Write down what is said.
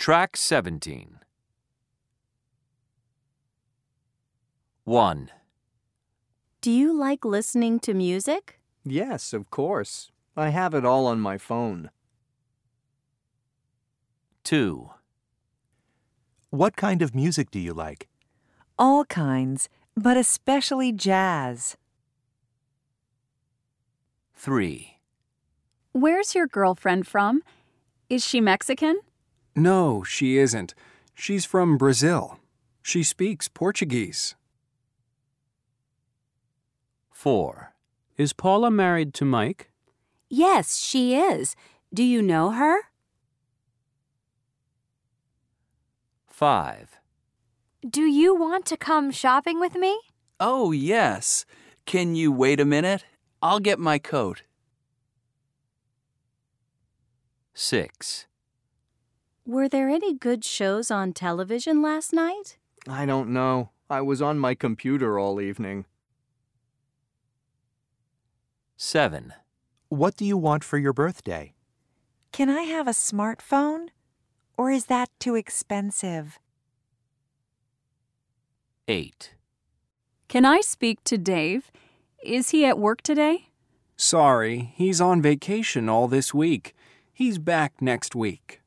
Track 17. 1, Do you like listening to music? Yes, of course. I have it all on my phone. 2, What kind of music do you like? All kinds, but especially jazz. 3, Where's your girlfriend from? Is she Mexican? No, she isn't. She's from Brazil. She speaks Portuguese. 4, Is Paula married to Mike? Yes, she is. Do you know her? 5, Do you want to come shopping with me? Oh, yes. Can you wait a minute? I'll get my coat. 6, Were there any good shows on television last night? I don't know. I was on my computer all evening. 7, What do you want for your birthday? Can I have a smartphone? Or is that too expensive? 8, Can I speak to Dave? Is he at work today? Sorry, he's on vacation all this week. He's back next week.